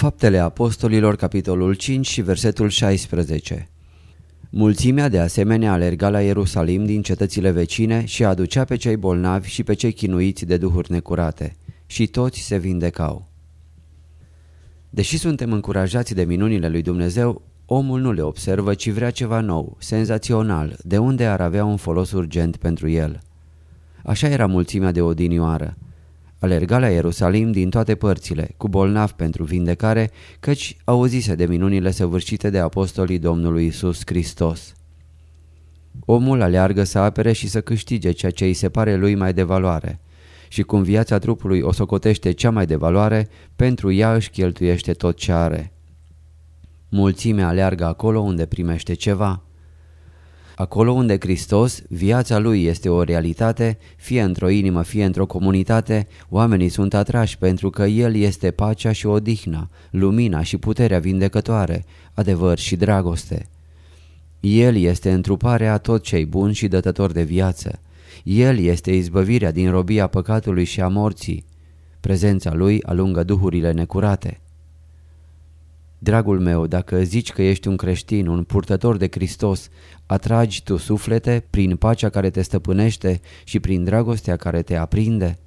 Faptele Apostolilor, capitolul 5 și versetul 16 Mulțimea de asemenea alerga la Ierusalim din cetățile vecine și aducea pe cei bolnavi și pe cei chinuiți de duhuri necurate și toți se vindecau. Deși suntem încurajați de minunile lui Dumnezeu, omul nu le observă, ci vrea ceva nou, senzațional, de unde ar avea un folos urgent pentru el. Așa era mulțimea de odinioară. Alerga la Ierusalim din toate părțile, cu bolnav pentru vindecare, căci auzise de minunile săvârșite de apostolii Domnului Isus Hristos. Omul aleargă să apere și să câștige ceea ce îi se pare lui mai de valoare – și cum viața trupului o socotește cea mai de valoare, pentru ea își cheltuiește tot ce are. Mulțimea aleargă acolo unde primește ceva. Acolo unde Hristos, viața lui este o realitate, fie într-o inimă, fie într-o comunitate, oamenii sunt atrași pentru că El este pacea și odihna, lumina și puterea vindecătoare, adevăr și dragoste. El este întruparea tot cei bun și dătător de viață. El este izbăvirea din robia păcatului și a morții. Prezența Lui alungă duhurile necurate. Dragul meu, dacă zici că ești un creștin, un purtător de Hristos, atragi tu suflete prin pacea care te stăpânește și prin dragostea care te aprinde?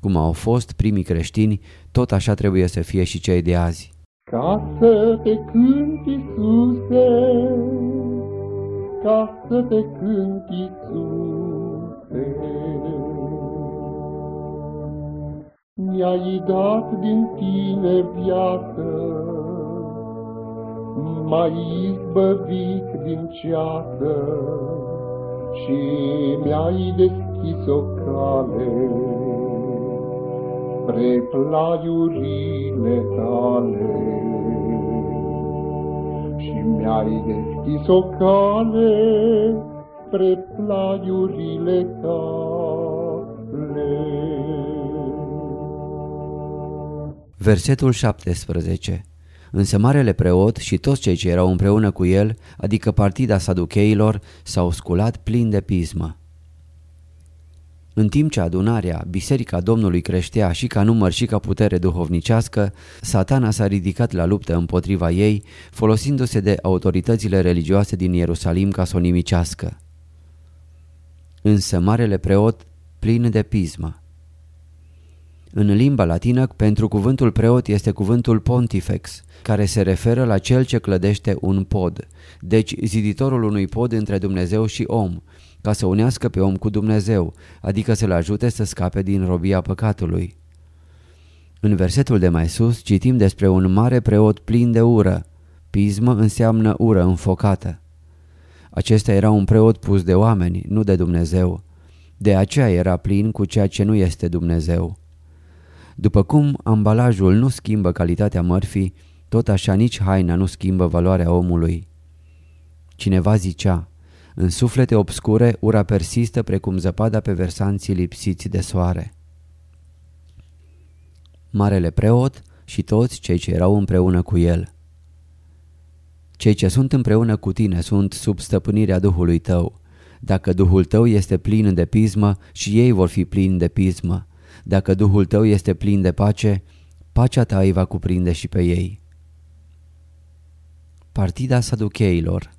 Cum au fost primii creștini, tot așa trebuie să fie și cei de azi. Ca să te cânt, Iisuse, ca să te cânt, Iisuse. Mi-ai dat din tine viață, M-ai izbăvit din ceață și mi-ai deschis o cale spre plaiurile tale. Și mi-ai deschis o cale spre plaiurile tale. Versetul 17 Însă marele preot și toți cei ce erau împreună cu el, adică partida saducheilor, s-au sculat plin de pismă. În timp ce adunarea, biserica Domnului creștea și ca număr și ca putere duhovnicească, satana s-a ridicat la luptă împotriva ei, folosindu-se de autoritățile religioase din Ierusalim ca să o nimicească. Însă marele preot plin de pismă. În limba latină, pentru cuvântul preot este cuvântul pontifex, care se referă la cel ce clădește un pod, deci ziditorul unui pod între Dumnezeu și om, ca să unească pe om cu Dumnezeu, adică să-l ajute să scape din robia păcatului. În versetul de mai sus citim despre un mare preot plin de ură. Pismă înseamnă ură înfocată. Acesta era un preot pus de oameni, nu de Dumnezeu. De aceea era plin cu ceea ce nu este Dumnezeu. După cum ambalajul nu schimbă calitatea mărfii, tot așa nici haina nu schimbă valoarea omului. Cineva zicea, în suflete obscure ura persistă precum zăpada pe versanții lipsiți de soare. Marele preot și toți cei ce erau împreună cu el. Cei ce sunt împreună cu tine sunt sub stăpânirea Duhului tău. Dacă Duhul tău este plin de pismă și ei vor fi plini de pismă. Dacă Duhul tău este plin de pace, pacea ta îi va cuprinde și pe ei. Partida saducheilor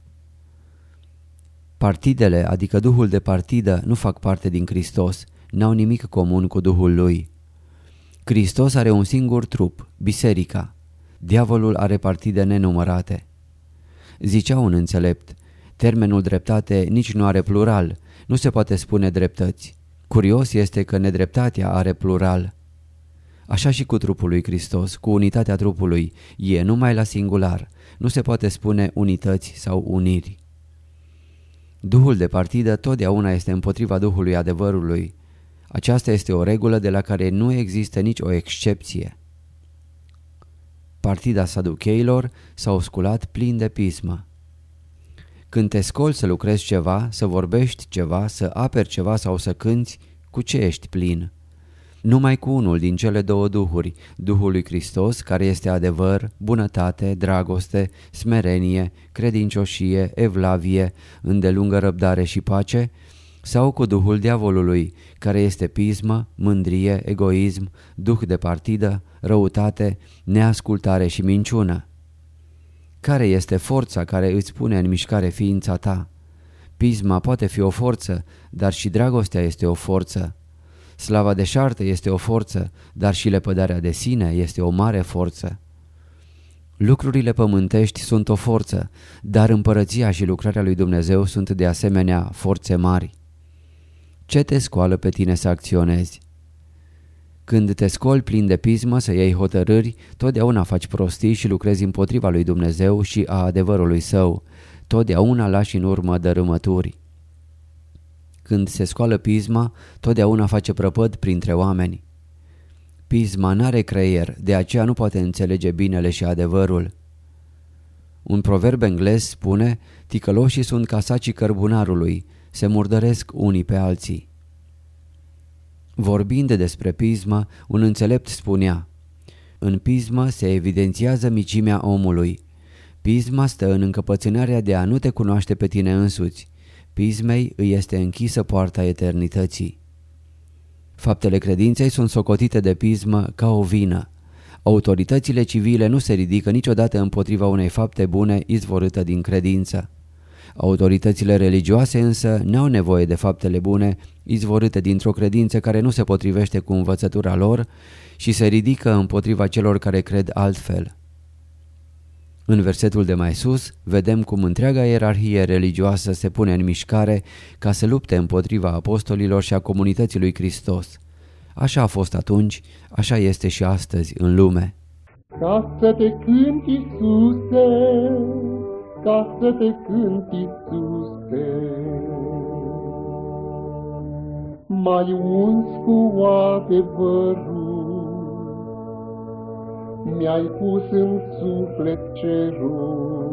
Partidele, adică Duhul de partidă, nu fac parte din Hristos, n-au nimic comun cu Duhul Lui. Hristos are un singur trup, biserica. Diavolul are partide nenumărate. Zicea un înțelept, termenul dreptate nici nu are plural, nu se poate spune dreptăți. Curios este că nedreptatea are plural. Așa și cu trupul lui Hristos, cu unitatea trupului, e numai la singular, nu se poate spune unități sau uniri. Duhul de partidă totdeauna este împotriva Duhului adevărului. Aceasta este o regulă de la care nu există nici o excepție. Partida saducheilor s-au sculat plin de pismă. Când te scoli să lucrezi ceva, să vorbești ceva, să aperi ceva sau să cânți, cu ce ești plin? Numai cu unul din cele două duhuri, Duhul lui Hristos, care este adevăr, bunătate, dragoste, smerenie, credincioșie, evlavie, îndelungă răbdare și pace, sau cu Duhul diavolului, care este pismă, mândrie, egoism, duh de partidă, răutate, neascultare și minciună. Care este forța care îți pune în mișcare ființa ta? Pisma poate fi o forță, dar și dragostea este o forță. Slava de șartă este o forță, dar și lepădarea de sine este o mare forță. Lucrurile pământești sunt o forță, dar împărăția și lucrarea lui Dumnezeu sunt de asemenea forțe mari. Ce te scoală pe tine să acționezi? Când te scoli plin de pismă să iei hotărâri, totdeauna faci prostii și lucrezi împotriva lui Dumnezeu și a adevărului său. Totdeauna lași în urmă dărâmături. Când se scoală pisma, totdeauna face prăpăd printre oameni. Pisma n-are creier, de aceea nu poate înțelege binele și adevărul. Un proverb englez spune, ticăloșii sunt ca sacii cărbunarului, se murdăresc unii pe alții. Vorbind despre pismă, un înțelept spunea În pismă se evidențiază micimea omului. Pisma stă în încăpățânarea de a nu te cunoaște pe tine însuți. Pismei îi este închisă poarta eternității. Faptele credinței sunt socotite de pismă ca o vină. Autoritățile civile nu se ridică niciodată împotriva unei fapte bune izvorâtă din credință. Autoritățile religioase însă n-au nevoie de faptele bune izvorâte dintr-o credință care nu se potrivește cu învățătura lor și se ridică împotriva celor care cred altfel. În versetul de mai sus vedem cum întreaga ierarhie religioasă se pune în mișcare ca să lupte împotriva apostolilor și a comunității lui Hristos. Așa a fost atunci, așa este și astăzi în lume. Ca să te cânt, Iisuse, ca să te cânt, Iisuse. Mai uns cu adevărul, mi-ai pus în suflet cerul,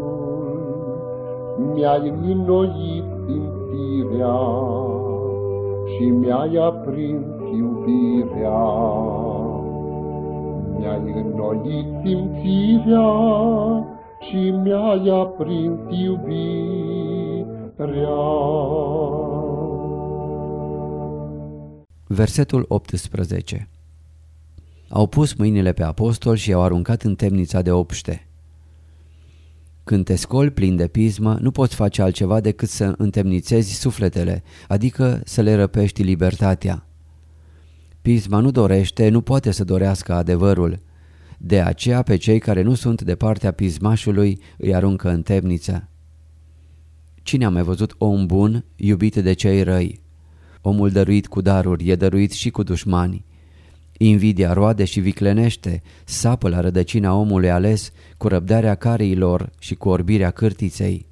mi-ai înnoit simțirea și mi-ai aprins iubirea. Mi-ai înnoit simțirea și mi-ai aprins iubirea. Versetul 18 Au pus mâinile pe apostol și i-au aruncat în temnița de obște. Când te scoli plin de pismă, nu poți face altceva decât să întemnițezi sufletele, adică să le răpești libertatea. Pisma nu dorește, nu poate să dorească adevărul. De aceea pe cei care nu sunt de partea pismașului îi aruncă în temniță. Cine a mai văzut om bun, iubit de cei răi? Omul dăruit cu daruri e dăruit și cu dușmani. Invidia roade și viclenește, sapă la rădăcina omului ales cu răbdarea cariilor și cu orbirea cârtiței.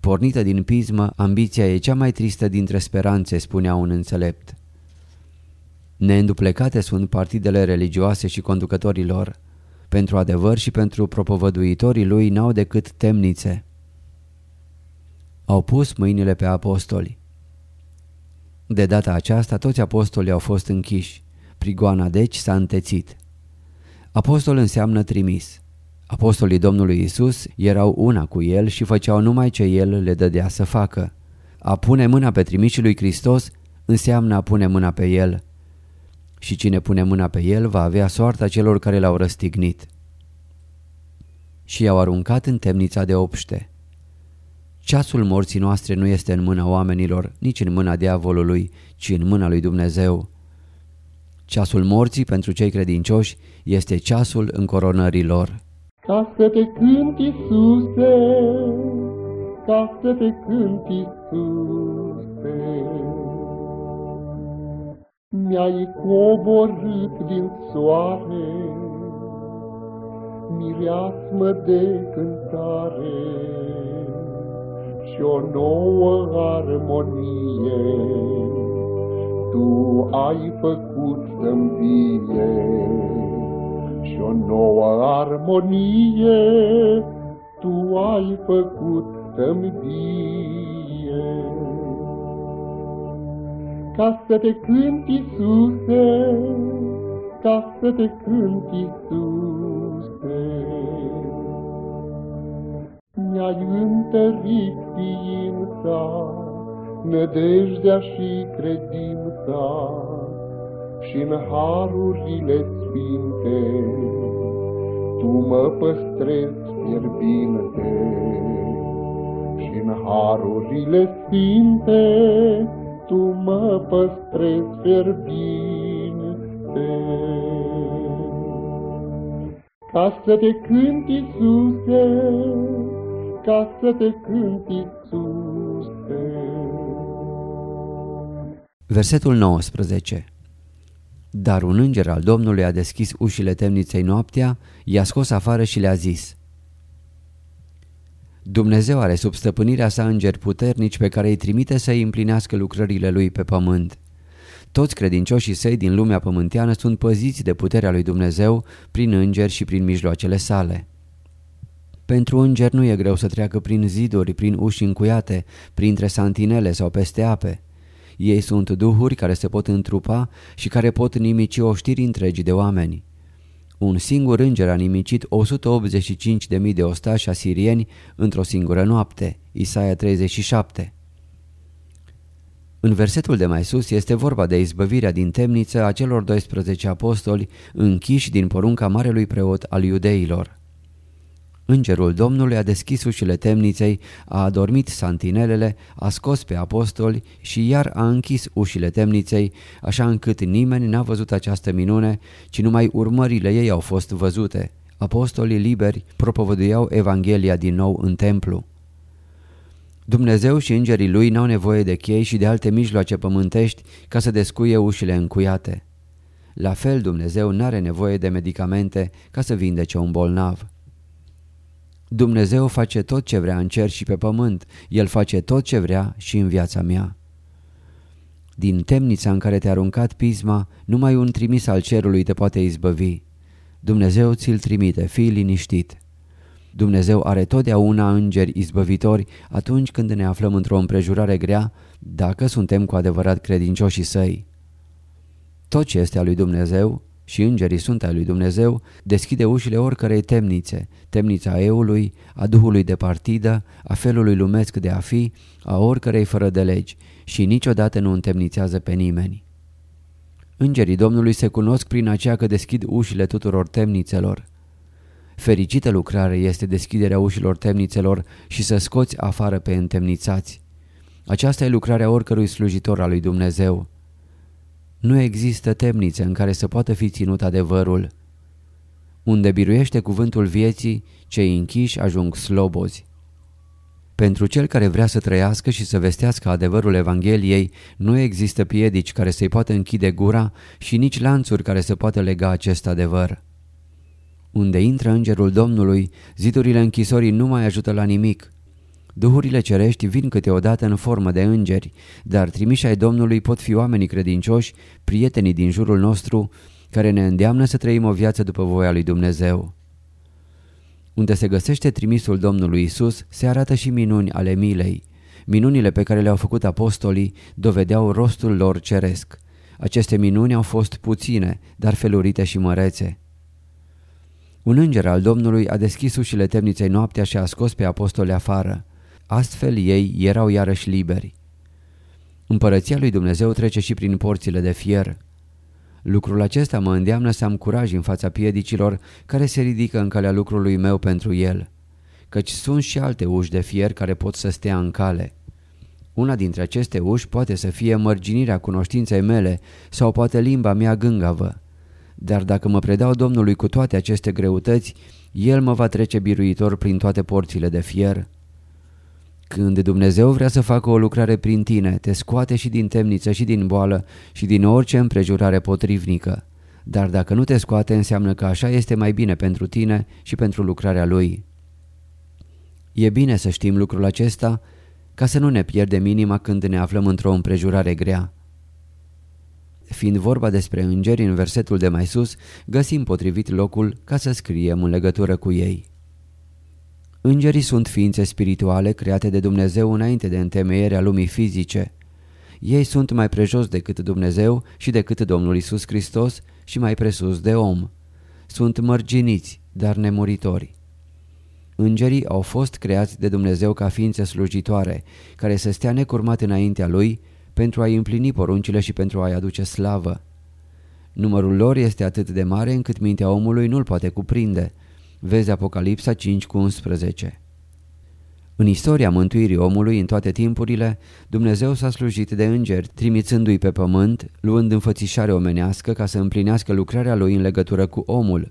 Pornită din pismă, ambiția e cea mai tristă dintre speranțe, spunea un înțelept. Neînduplecate sunt partidele religioase și conducătorii lor. Pentru adevăr și pentru propovăduitorii lui n-au decât temnițe. Au pus mâinile pe apostoli. De data aceasta toți apostolii au fost închiși. Prigoana deci s-a întețit. Apostol înseamnă trimis. Apostolii Domnului Isus erau una cu el și făceau numai ce el le dădea să facă. A pune mâna pe trimișul lui Hristos înseamnă a pune mâna pe el și cine pune mâna pe el va avea soarta celor care l-au răstignit. Și i-au aruncat în temnița de obște. Ceasul morții noastre nu este în mâna oamenilor, nici în mâna diavolului, ci în mâna lui Dumnezeu. Ceasul morții pentru cei credincioși este ceasul încoronării lor. Ca să te cânt, Iisuse, ca să te cânt, Iisuse. Mi-ai coborât din soare, mireasmă de cântare și o nouă armonie. Tu ai făcut să-mi vie și o nouă armonie Tu ai făcut să-mi vie. Ca să te cânt, Iisuse, ca să te cânt, Iisuse. Mi-ai întărit ființa, nădejdea și credința, și în harurile sfinte, Tu mă păstrezi fierbinte, și în harurile sfinte, Tu mă păstrezi fierbinte. Ca să te cânt, Iisuse, ca să te cânt, Iisuse. Versetul 19 Dar un înger al Domnului a deschis ușile temniței noaptea, i-a scos afară și le-a zis Dumnezeu are sub stăpânirea sa îngeri puternici pe care îi trimite să îi împlinească lucrările lui pe pământ. Toți credincioșii săi din lumea pământeană sunt păziți de puterea lui Dumnezeu prin îngeri și prin mijloacele sale. Pentru îngeri nu e greu să treacă prin ziduri, prin uși încuiate, printre santinele sau peste ape. Ei sunt duhuri care se pot întrupa și care pot nimici oștiri întregi de oameni. Un singur înger a nimicit 185.000 de ostași asirieni într-o singură noapte, Isaia 37. În versetul de mai sus este vorba de izbăvirea din temniță a celor 12 apostoli închiși din porunca marelui preot al iudeilor. Îngerul Domnului a deschis ușile temniței, a adormit santinelele, a scos pe apostoli și iar a închis ușile temniței, așa încât nimeni n-a văzut această minune, ci numai urmările ei au fost văzute. Apostolii liberi propovăduiau Evanghelia din nou în templu. Dumnezeu și îngerii lui n-au nevoie de chei și de alte mijloace pământești ca să descuie ușile încuiate. La fel Dumnezeu n-are nevoie de medicamente ca să vindece un bolnav. Dumnezeu face tot ce vrea în cer și pe pământ, El face tot ce vrea și în viața mea. Din temnița în care te-a aruncat pisma, numai un trimis al cerului te poate izbăvi. Dumnezeu ți-l trimite, fii liniștit. Dumnezeu are totdeauna îngeri izbăvitori atunci când ne aflăm într-o împrejurare grea, dacă suntem cu adevărat credincioșii săi. Tot ce este al lui Dumnezeu și îngerii sunt ai lui Dumnezeu, deschide ușile oricărei temnițe, temnița eului, a duhului de partidă, a felului lumesc de a fi, a oricărei fără de legi și niciodată nu întemnițează pe nimeni. Îngerii Domnului se cunosc prin aceea că deschid ușile tuturor temnițelor. Fericită lucrare este deschiderea ușilor temnițelor și să scoți afară pe întemnițați. Aceasta e lucrarea oricărui slujitor al lui Dumnezeu. Nu există temnițe în care să poată fi ținut adevărul. Unde biruiește cuvântul vieții, cei închiși ajung slobozi. Pentru cel care vrea să trăiască și să vestească adevărul Evangheliei, nu există piedici care să-i poată închide gura și nici lanțuri care să poată lega acest adevăr. Unde intră îngerul Domnului, zidurile închisorii nu mai ajută la nimic. Duhurile cerești vin câteodată în formă de îngeri, dar trimiși ai Domnului pot fi oamenii credincioși, prietenii din jurul nostru, care ne îndeamnă să trăim o viață după voia lui Dumnezeu. Unde se găsește trimisul Domnului Isus, se arată și minuni ale milei. Minunile pe care le-au făcut apostolii dovedeau rostul lor ceresc. Aceste minuni au fost puține, dar felurite și mărețe. Un înger al Domnului a deschis ușile temniței noaptea și a scos pe apostoli afară. Astfel ei erau iarăși liberi. Împărăția lui Dumnezeu trece și prin porțile de fier. Lucrul acesta mă îndeamnă să am curaj în fața piedicilor care se ridică în calea lucrului meu pentru el, căci sunt și alte uși de fier care pot să stea în cale. Una dintre aceste uși poate să fie mărginirea cunoștinței mele sau poate limba mea gângavă. Dar dacă mă predau Domnului cu toate aceste greutăți, El mă va trece biruitor prin toate porțile de fier. Când Dumnezeu vrea să facă o lucrare prin tine, te scoate și din temniță și din boală și din orice împrejurare potrivnică. Dar dacă nu te scoate, înseamnă că așa este mai bine pentru tine și pentru lucrarea Lui. E bine să știm lucrul acesta ca să nu ne pierdem inima când ne aflăm într-o împrejurare grea. Fiind vorba despre îngeri în versetul de mai sus, găsim potrivit locul ca să scriem în legătură cu ei. Îngerii sunt ființe spirituale create de Dumnezeu înainte de întemeierea lumii fizice. Ei sunt mai prejos decât Dumnezeu și decât Domnul Isus Hristos și mai presus de om. Sunt mărginiți, dar nemuritori. Îngerii au fost creați de Dumnezeu ca ființe slujitoare, care să stea necurmat înaintea Lui pentru a-i împlini poruncile și pentru a-i aduce slavă. Numărul lor este atât de mare încât mintea omului nu-l poate cuprinde. Vezi Apocalipsa 5 cu 11. În istoria mântuirii omului în toate timpurile, Dumnezeu s-a slujit de îngeri, trimițându-i pe pământ, luând înfățișare omenească ca să împlinească lucrarea lui în legătură cu omul.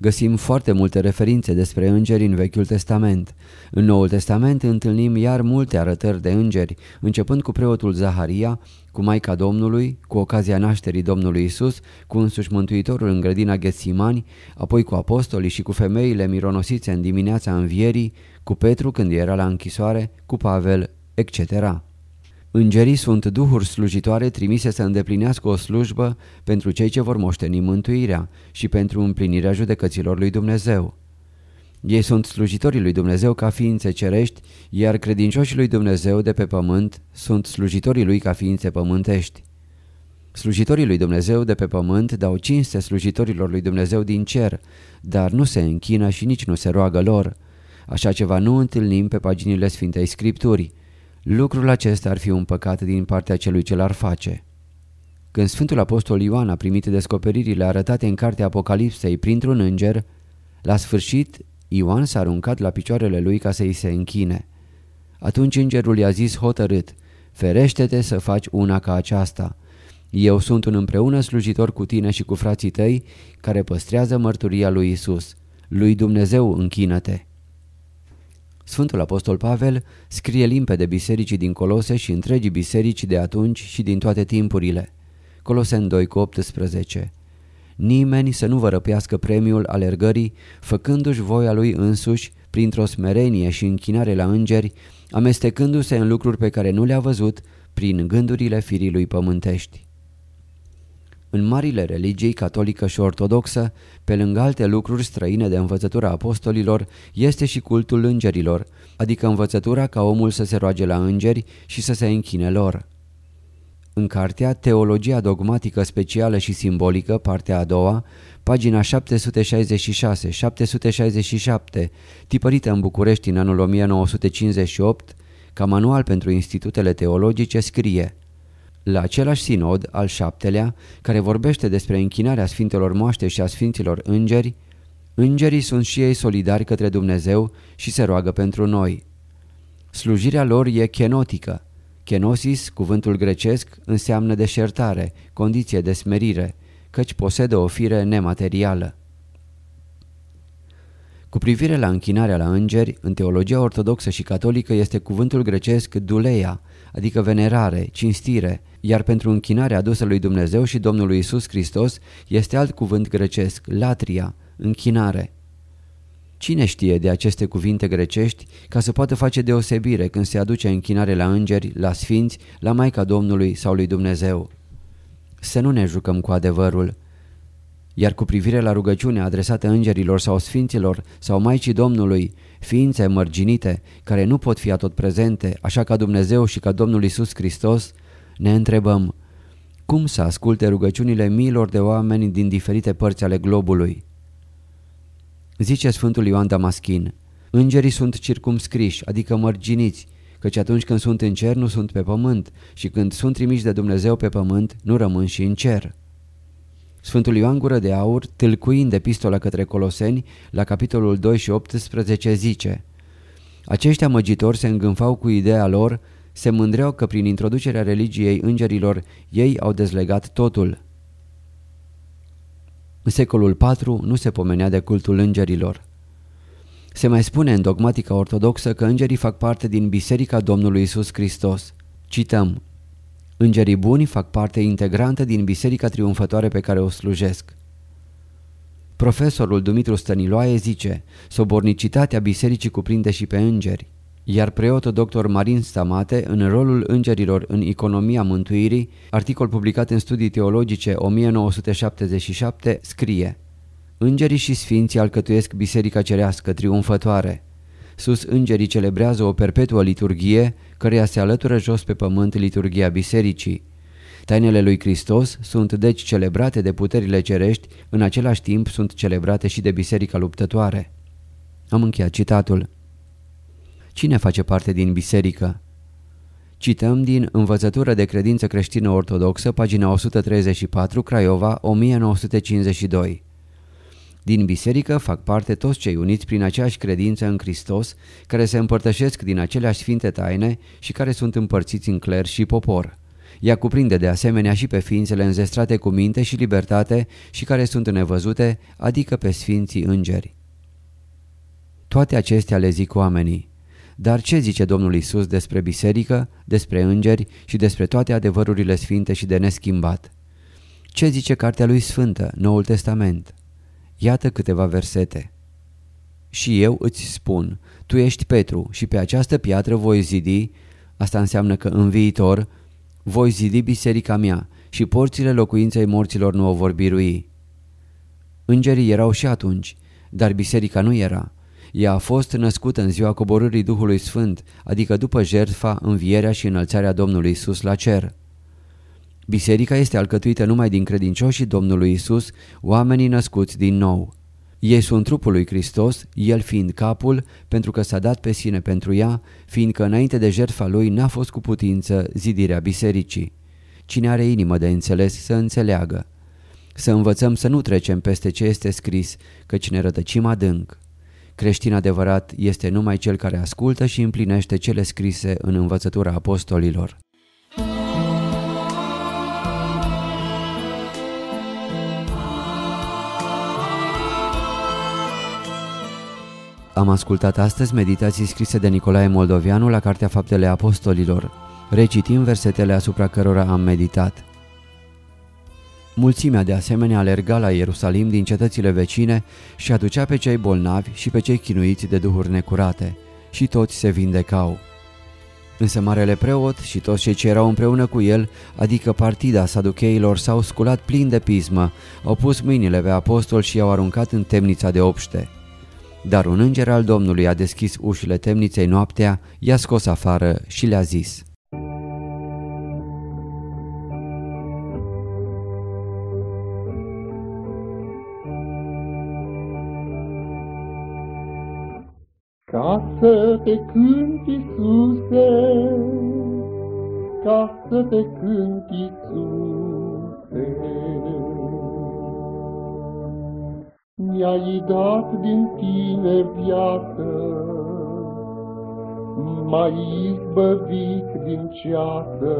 Găsim foarte multe referințe despre îngeri în Vechiul Testament. În Noul Testament întâlnim iar multe arătări de îngeri, începând cu preotul Zaharia, cu Maica Domnului, cu ocazia nașterii Domnului Isus, cu însuși Mântuitorul în grădina Ghețimani, apoi cu apostolii și cu femeile mironosițe în dimineața învierii, cu Petru când era la închisoare, cu Pavel, etc. Îngerii sunt duhuri slujitoare trimise să îndeplinească o slujbă pentru cei ce vor moșteni mântuirea și pentru împlinirea judecăților lui Dumnezeu. Ei sunt slujitorii lui Dumnezeu ca ființe cerești, iar credincioșii lui Dumnezeu de pe pământ sunt slujitorii lui ca ființe pământești. Slujitorii lui Dumnezeu de pe pământ dau cinste slujitorilor lui Dumnezeu din cer, dar nu se închină și nici nu se roagă lor. Așa ceva nu întâlnim pe paginile Sfintei Scripturii. Lucrul acesta ar fi un păcat din partea celui ce l-ar face. Când Sfântul Apostol Ioan a primit descoperirile arătate în cartea Apocalipsei printr-un înger, la sfârșit Ioan s-a aruncat la picioarele lui ca să-i se închine. Atunci îngerul i-a zis hotărât, ferește-te să faci una ca aceasta. Eu sunt un împreună slujitor cu tine și cu frații tăi care păstrează mărturia lui Isus. Lui Dumnezeu închină-te. Sfântul Apostol Pavel scrie limpede bisericii din Colose și întregii biserici de atunci și din toate timpurile. Colosen 2 cu 18 Nimeni să nu vă răpească premiul alergării, făcându-și voia lui însuși, printr-o smerenie și închinare la îngeri, amestecându-se în lucruri pe care nu le-a văzut, prin gândurile firii lui pământești. În marile religii catolică și ortodoxă, pe lângă alte lucruri străine de învățătura apostolilor, este și cultul îngerilor, adică învățătura ca omul să se roage la îngeri și să se închine lor. În cartea Teologia dogmatică specială și simbolică, partea a doua, pagina 766-767, tipărită în București în anul 1958, ca manual pentru institutele teologice, scrie – la același sinod, al șaptelea, care vorbește despre închinarea Sfintelor Moaște și a Sfinților Îngeri, Îngerii sunt și ei solidari către Dumnezeu și se roagă pentru noi. Slujirea lor e kenotică. Kenosis, cuvântul grecesc, înseamnă deșertare, condiție de smerire, căci posedă o fire nematerială. Cu privire la închinarea la îngeri, în teologia ortodoxă și catolică este cuvântul grecesc duleia, adică venerare, cinstire, iar pentru închinarea adusă lui Dumnezeu și Domnului Isus Hristos este alt cuvânt grecesc, latria, închinare. Cine știe de aceste cuvinte grecești ca să poată face deosebire când se aduce închinare la îngeri, la sfinți, la Maica Domnului sau lui Dumnezeu? Să nu ne jucăm cu adevărul. Iar cu privire la rugăciunea adresată îngerilor sau sfinților sau Maicii Domnului, ființe mărginite care nu pot fi atot prezente, așa ca Dumnezeu și ca Domnul Isus Hristos, ne întrebăm cum să asculte rugăciunile miilor de oameni din diferite părți ale globului. Zice Sfântul Ioan Damaschin, îngerii sunt circumscriși, adică mărginiți, căci atunci când sunt în cer nu sunt pe pământ și când sunt trimiși de Dumnezeu pe pământ nu rămân și în cer. Sfântul Ioan Gură de Aur, tâlcuind epistola către Coloseni, la capitolul 2 și 18 zice Aceștia măgitori se îngânfau cu ideea lor se mândreau că prin introducerea religiei îngerilor ei au dezlegat totul. În secolul IV nu se pomenea de cultul îngerilor. Se mai spune în dogmatica ortodoxă că îngerii fac parte din Biserica Domnului Isus Hristos. Cităm, Îngerii buni fac parte integrantă din Biserica Triumfătoare pe care o slujesc. Profesorul Dumitru Stăniloae zice, sobornicitatea bisericii cuprinde și pe îngeri, iar preotul dr. Marin Stamate, în rolul îngerilor în economia mântuirii, articol publicat în studii teologice 1977, scrie Îngerii și sfinții alcătuiesc biserica cerească triumfătoare. Sus îngerii celebrează o perpetuă liturghie, căreia se alătură jos pe pământ liturghia bisericii. Tainele lui Hristos sunt deci celebrate de puterile cerești, în același timp sunt celebrate și de biserica luptătoare. Am încheiat citatul. Cine face parte din biserică? Cităm din Învățătură de credință creștină ortodoxă, pagina 134, Craiova, 1952. Din biserică fac parte toți cei uniți prin aceeași credință în Hristos, care se împărtășesc din aceleași sfinte taine și care sunt împărțiți în cler și popor. Ea cuprinde de asemenea și pe ființele înzestrate cu minte și libertate și care sunt nevăzute, adică pe sfinții îngeri. Toate acestea le zic oamenii. Dar ce zice Domnul Isus despre biserică, despre îngeri și despre toate adevărurile sfinte și de neschimbat? Ce zice Cartea lui Sfântă, Noul Testament? Iată câteva versete. Și eu îți spun, tu ești Petru și pe această piatră voi zidi, asta înseamnă că în viitor, voi zidi biserica mea și porțile locuinței morților nu o vor birui. Îngerii erau și atunci, dar biserica nu era. Ea a fost născută în ziua coborârii Duhului Sfânt, adică după jertfa, învierea și înălțarea Domnului Isus la cer. Biserica este alcătuită numai din credincioșii Domnului Isus, oamenii născuți din nou. Ei sunt trupul lui Hristos, El fiind capul, pentru că s-a dat pe sine pentru ea, fiindcă înainte de jertfa lui n-a fost cu putință zidirea bisericii. Cine are inimă de înțeles să înțeleagă. Să învățăm să nu trecem peste ce este scris, căci ne rătăcim adânc. Creștin adevărat este numai cel care ascultă și împlinește cele scrise în învățătura apostolilor. Am ascultat astăzi meditații scrise de Nicolae Moldovianu la Cartea Faptele Apostolilor. Recitim versetele asupra cărora am meditat. Mulțimea de asemenea alerga la Ierusalim din cetățile vecine și aducea pe cei bolnavi și pe cei chinuiți de duhuri necurate și toți se vindecau. Însă marele preot și toți cei ce erau împreună cu el, adică partida saducheilor, s-au sculat plin de pismă, au pus mâinile pe apostol și i-au aruncat în temnița de obște. Dar un înger al Domnului a deschis ușile temniței noaptea, i-a scos afară și le-a zis Ca să te cânti, Iisuse, ca să te cânti, Iisuse. Mi-ai dat din tine viață, m-ai izbăvit din ceață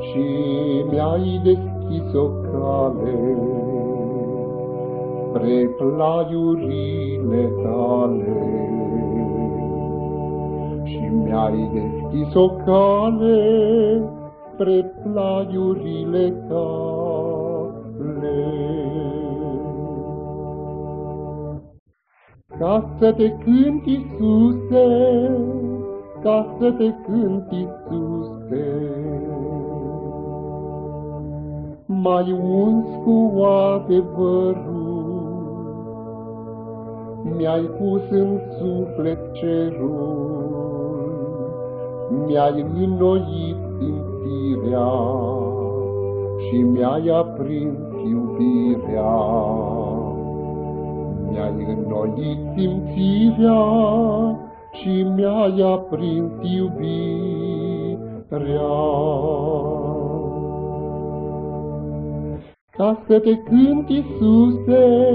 și mi-ai deschis o cale spre plaiurile tale. Și mi-ai deschis o cale spre plaiurile tale. Ca să te cânti, Iisuse, ca să te cânti, Iisuse. Mai uns cu adevărul, mi-ai pus în suflet cerul, mi-ai înnoit simțirea și mi-ai aprins iubirea mi-ai înnoit simțirea și mi-ai aprins iubirea. Ca să te cânt, Iisuse,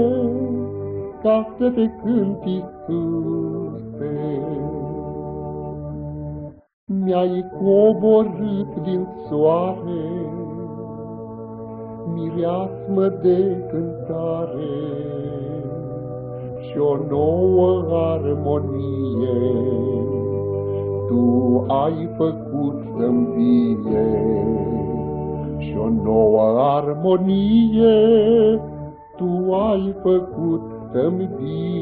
ca să te cânt, Iisuse, mi-ai coborât din soare, mireasmă de cântare și o nouă armonie. Tu ai făcut să-mi vie și o nouă armonie Tu ai făcut să-mi vie.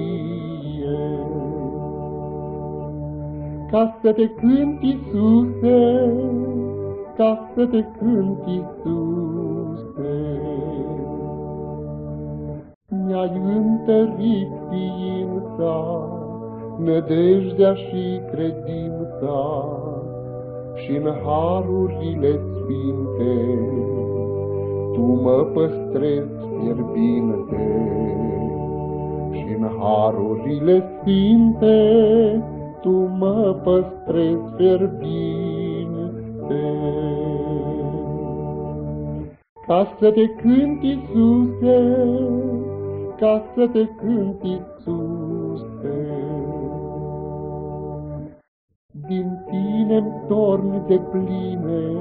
Ca să te cânt, Iisuse, ca să te cânt, Iisuse. Mi-ai întărit ființa, nădejdea și credința, și în harurile sfinte, Tu mă păstrezi fierbinte, și în harurile sfinte, Tu mă păstrezi fierbinte. Ca să te cânt, Iisuse, ca să te cânt, Iisuse. Din tine-mi torn de pline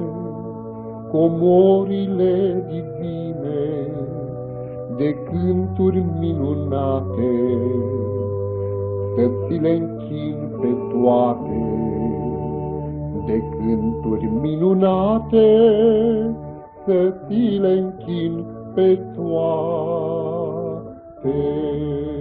comorile divine de cânturi minunate, să ți le închin pe toate, de cânturi minunate, să ți le închin pe toate. Oh.